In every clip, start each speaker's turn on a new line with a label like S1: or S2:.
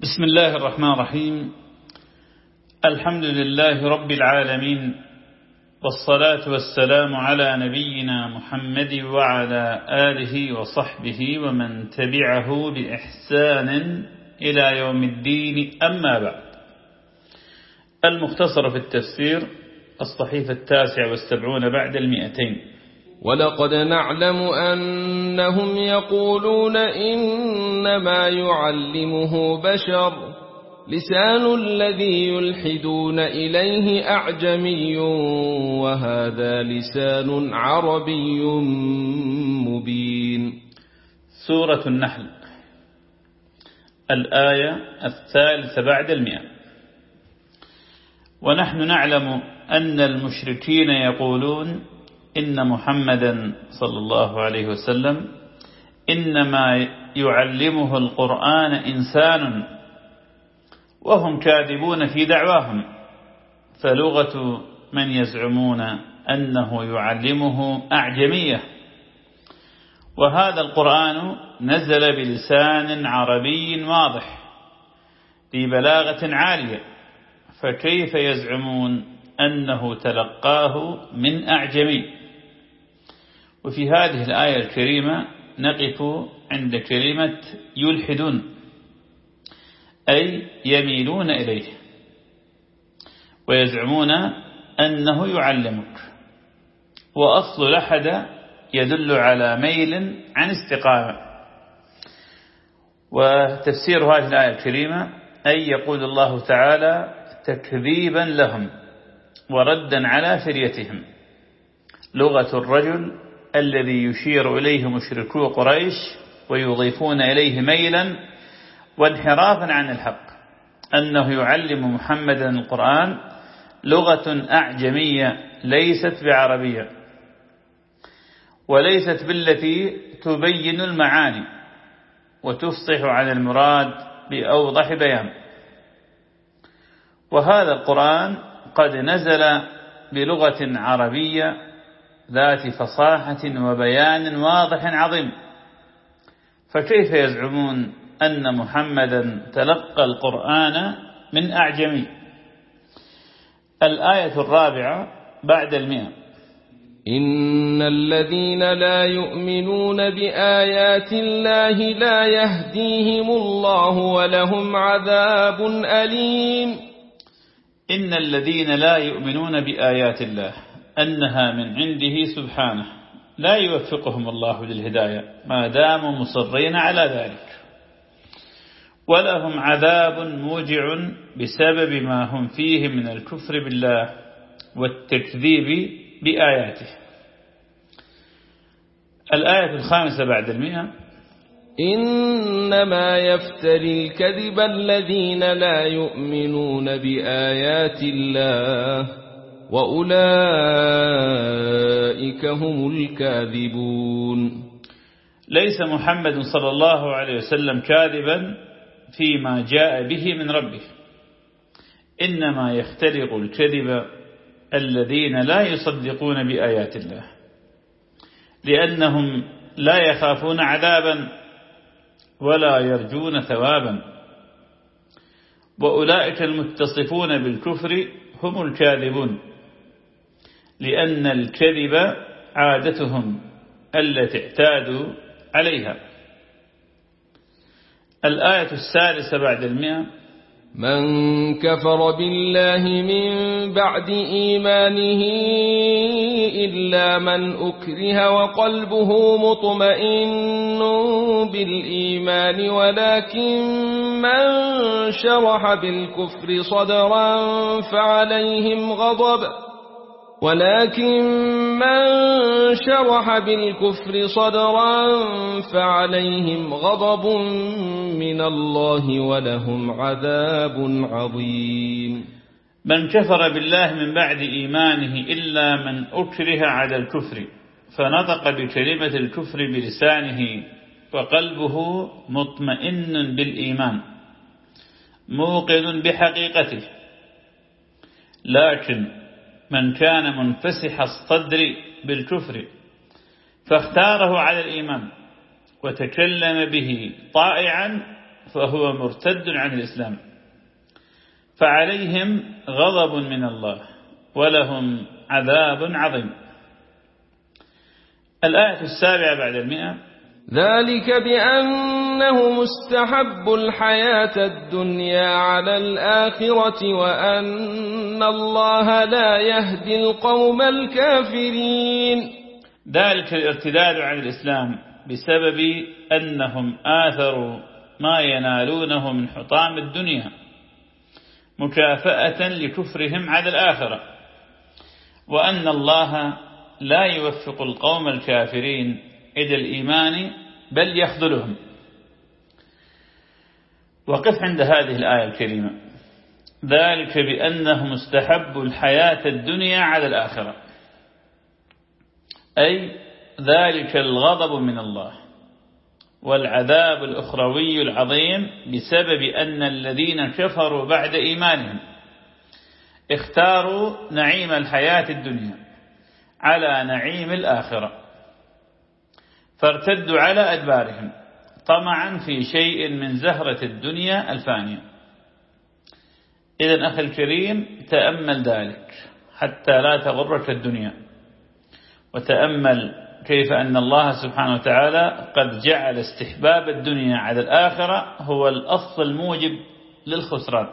S1: بسم الله الرحمن الرحيم. الحمد لله رب العالمين والصلاة والسلام على نبينا محمد وعلى آله وصحبه ومن تبعه بإحسان إلى يوم الدين. أما بعد المختصر في التفسير الصحيفة التاسع والسبعون بعد المئتين.
S2: ولقد نعلم أنهم يقولون إنما يعلمه بشر لسان الذي يلحدون إليه أعجمي وهذا لسان عربي مبين.
S1: سورة النحل الآية الثالثة بعد المئة. ونحن نعلم أن المشركين يقولون إن محمدا صلى الله عليه وسلم إنما يعلمه القرآن إنسان وهم كاذبون في دعواهم فلغة من يزعمون أنه يعلمه أعجمية. وهذا القرآن نزل بلسان عربي واضح في بلاغة عالية فكيف يزعمون أنه تلقاه من أعجمي؟ وفي هذه الآية الكريمة نقف عند كلمة يلحدون أي يميلون إليه ويزعمون أنه يعلمك. وأصل لحد يدل على ميل عن استقامة. وتفسير هذه الآية الكريمة أي يقول الله تعالى تكذيبا لهم وردا على فريتهم لغة الرجل الذي يشير إليه مشركو قريش ويضيفون إليه ميلا وانحرافا عن الحق أنه يعلم محمدا القرآن لغة أعجمية ليست بعربية وليست بالتي تبين المعاني وتفصح عن المراد بأوضح بيان. وهذا القرآن قد نزل بلغة عربية ذات فصاحة وبيان واضح عظيم. فكيف يزعمون أن محمدا تلقى القرآن من أعجمي؟ الآية الرابعة بعد المئة.
S2: إن الذين لا يؤمنون بآيات الله لا يهديهم الله ولهم عذاب أليم.
S1: إن الذين لا يؤمنون بآيات الله أنها من عنده سبحانه. لا يوفقهم الله للهداية. ما داموا مصرين على ذلك. ولهم عذاب موجع بسبب ما هم فيه من الكفر بالله والتكذيب بآياته. الآية الخامسة بعد المئة.
S2: إنما يفتري الكذب الذين لا يؤمنون بآيات الله. وأولئك هم الكاذبون.
S1: ليس محمد صلى الله عليه وسلم كاذبا فيما جاء به من ربه. إنما يختلق الكذب الذين لا يصدقون بآيات الله لأنهم لا يخافون عذابا ولا يرجون ثوابا. وأولئك المتصفون بالكفر هم الكاذبون. لأن الكذب عادتهم التي اعتادوا عليها. الآية السادسة بعد المئة.
S2: من كفر بالله من بعد إيمانه إلا من أكره وقلبه مطمئن بالإيمان ولكن من شرح بالكفر صدرا فعليهم غضب. ولكن من شرح بالكفر صدرا فعليهم غضب من الله ولهم عذاب عظيم.
S1: من كفر بالله من بعد إيمانه إلا من أكره على الكفر فنطق بكلمة الكفر بلسانه وقلبه مطمئن بالإيمان موقن بحقيقته. لكن من كان منفسح الصدر بالكفر فاختاره على الإيمان وتكلم به طائعا فهو مرتد عن الإسلام. فعليهم غضب من الله ولهم عذاب عظيم. الآية السابعة بعد المئة.
S2: ذلك بأنه مستحب الحياة الدنيا على الآخرة وأن الله لا يهدي القوم الكافرين.
S1: ذلك الارتداد عن الإسلام بسبب أنهم آثروا ما ينالونه من حطام الدنيا مكافأة لكفرهم على الآخرة وأن الله لا يوفق القوم الكافرين إلى الإيمان بل يخذلهم. وقف عند هذه الآية الكريمة. ذلك بأنهم استحبوا الحياة الدنيا على الآخرة. أي ذلك الغضب من الله والعذاب الأخروي العظيم بسبب أن الذين كفروا بعد إيمانهم اختاروا نعيم الحياة الدنيا على نعيم الآخرة فارتدوا على أدبارهم. طمعا في شيء من زهرة الدنيا الفانية. إذا أخي الكريم تأمل ذلك حتى لا تغرك الدنيا. وتأمل كيف أن الله سبحانه وتعالى قد جعل استحباب الدنيا على الآخرة هو الأصل الموجب للخسران.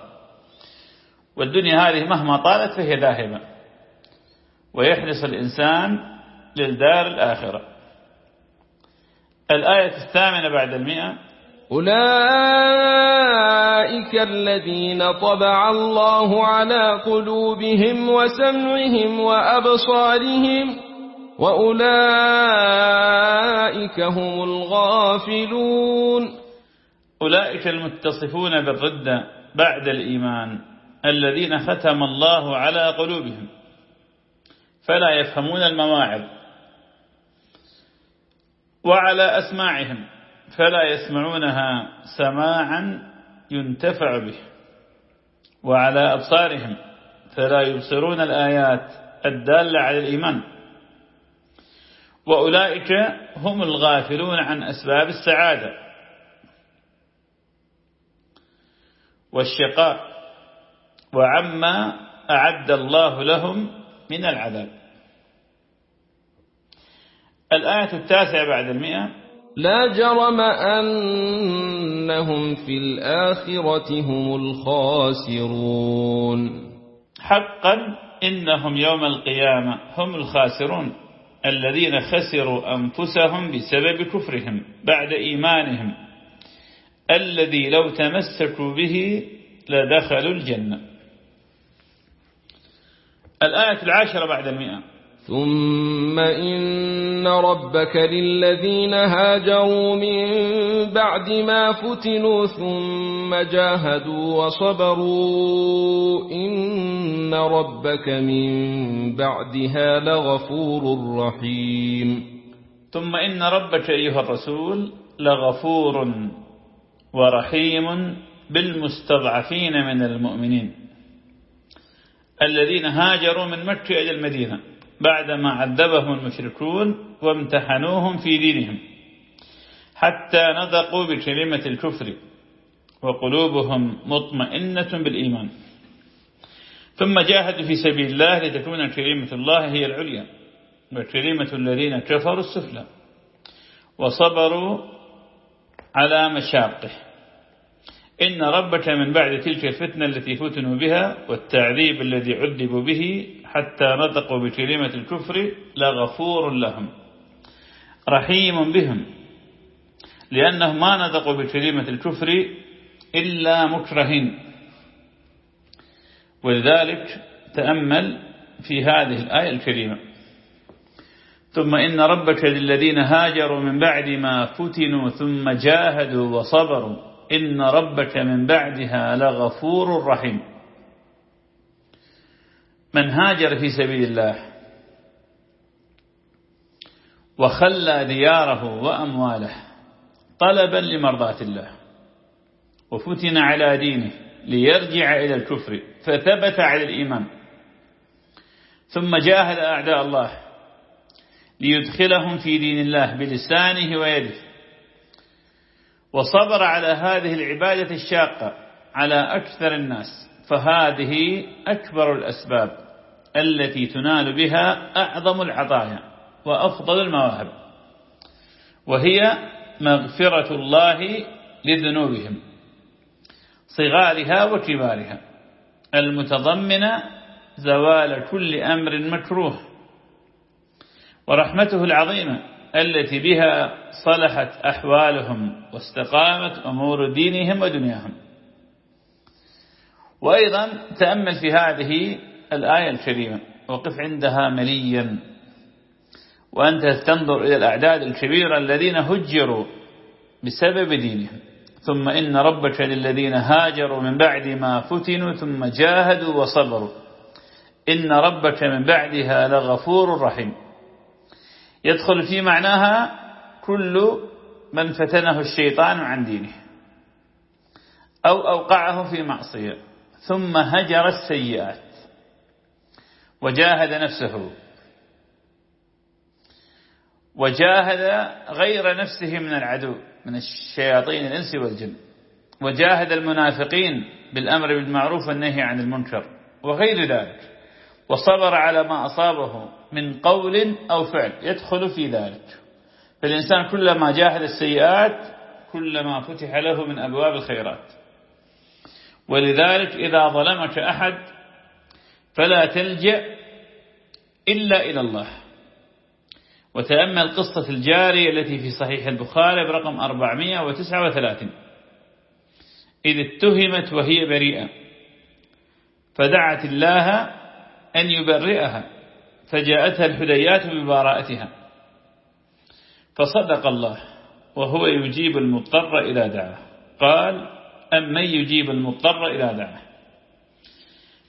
S1: والدنيا هذه مهما طالت فهي ذاهبة. ويحرص الإنسان للدار الآخرة. الآية الثامنة بعد المئة.
S2: أولئك الذين طبع الله على قلوبهم وسمعهم وأبصارهم وأولئك هم الغافلون.
S1: أولئك المتصفون بالردة بعد الإيمان الذين ختم الله على قلوبهم فلا يفهمون المواعظ. وعلى أسماعهم فلا يسمعونها سماعا ينتفع به. وعلى أبصارهم فلا يبصرون الآيات الدالة على الإيمان. وأولئك هم الغافلون عن أسباب السعادة. والشقاء وعما أعد الله لهم من العذاب. الآية التاسعة بعد المئة.
S2: لا جرم أنهم في الآخرة هم الخاسرون.
S1: حقا إنهم يوم القيامة هم الخاسرون. الذين خسروا أنفسهم بسبب كفرهم بعد إيمانهم. الذي لو تمسكوا به لدخلوا الجنة. الآية العاشرة بعد المئة.
S2: ثم إن ربك للذين هاجروا من بعد ما فتنوا ثم جاهدوا وصبروا إن ربك من بعدها لغفور رحيم.
S1: ثم إن ربك أيها الرسول لغفور ورحيم بالمستضعفين من المؤمنين الذين هاجروا من مكة إلى المدينة. بعدما عذبهم المشركون وامتحنوهم في دينهم حتى نطقوا بكلمة الكفر وقلوبهم مطمئنة بالإيمان. ثم جاهدوا في سبيل الله لتكون كلمة الله هي العليا وكلمة الذين كفروا السفلى وصبروا على مشاقه. إن ربك من بعد تلك الفتنة التي فتنوا بها والتعذيب الذي عذبوا به حتى نطقوا بكلمة الكفر لغفور لهم رحيم بهم لأنهم ما نطقوا بكلمة الكفر إلا مكرهين. ولذلك تأمل في هذه الآية الكريمة. ثم إن ربك للذين هاجروا من بعد ما فتنوا ثم جاهدوا وصبروا إن ربك من بعدها لغفور رحيم. من هاجر في سبيل الله وخلى دياره وأمواله طلبا لمرضاة الله وفتن على دينه ليرجع إلى الكفر فثبت على الإيمان. ثم جاهد أعداء الله ليدخلهم في دين الله بلسانه ويده وصبر على هذه العبادة الشاقة على أكثر الناس فهذه أكبر الأسباب. التي تنال بها أعظم العطايا وأفضل المواهب وهي مغفرة الله لذنوبهم صغارها وكبارها المتضمنة زوال كل أمر مكروه ورحمته العظيمة التي بها صلحت أحوالهم واستقامت أمور دينهم ودنياهم. وأيضا تأمل في هذه الآية الكريمة. وقف عندها مليا. وأنت تنظر إلى الأعداد الكبيرة الذين هجروا بسبب دينهم. ثم إن ربك للذين هاجروا من بعد ما فتنوا ثم جاهدوا وصبروا. إن ربك من بعدها لغفور رحيم. يدخل في معناها كل من فتنه الشيطان عن دينه. أو أوقعه في معصية. ثم هجر السيئات. وجاهد نفسه. وجاهد غير نفسه من العدو من الشياطين الإنس والجن. وجاهد المنافقين بالأمر بالمعروف والنهي عن المنكر وغير ذلك. وصبر على ما أصابه من قول أو فعل يدخل في ذلك. فالإنسان كلما جاهد السيئات كلما فتح له من أبواب الخيرات. ولذلك إذا ظلمك أحد فلا تلجأ إلا إلى الله. وتأمل قصة الجارية التي في صحيح البخاري برقم 439 إذ اتهمت وهي بريئة فدعت الله أن يبرئها فجاءتها الحديات ببراءتها فصدق الله وهو يجيب المضطر إذا دعاه. قال أم من يجيب المضطر إذا دعاه؟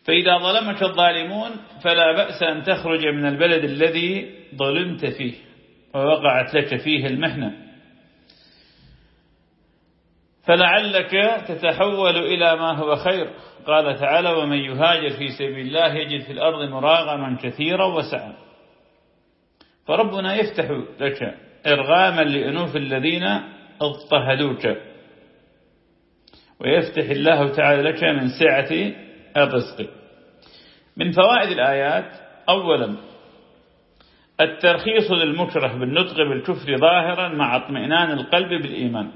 S1: فإذا ظلمك الظالمون فلا بأس أن تخرج من البلد الذي ظلمت فيه ووقعت لك فيه المحنة فلعلك تتحول إلى ما هو خير. قال تعالى ومن يهاجر في سبيل الله يجد في الأرض مراغما كثيرا وسعا. فربنا يفتح لك إرغاما لأنوف الذين اضطهدوك ويفتح الله تعالى لك من سعة الرزق. من فوائد الآيات أولا الترخيص للمكره بالنطق بالكفر ظاهرا مع اطمئنان القلب بالإيمان.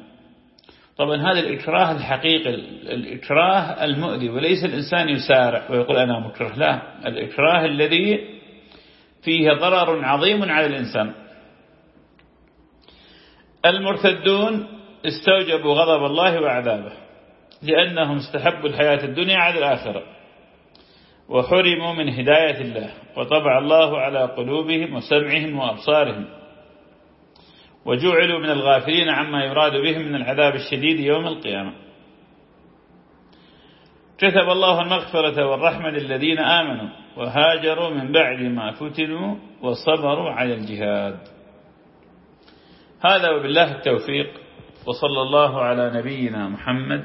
S1: طبعا هذا الإكراه الحقيقي الإكراه المؤذي وليس الإنسان يسارع ويقول أنا مكره لا. الإكراه الذي فيه ضرر عظيم على الإنسان. المرتدون استوجبوا غضب الله وعذابه. لأنهم استحبوا الحياة الدنيا على الآخرة وحرموا من هداية الله وطبع الله على قلوبهم وسمعهم وأبصارهم وجعلوا من الغافلين عما يراد بهم من العذاب الشديد يوم القيامة. كتب الله المغفرة والرحمة للذين آمنوا وهاجروا من بعد ما فتنوا وصبروا على الجهاد. هذا وبالله التوفيق وصلى الله على نبينا محمد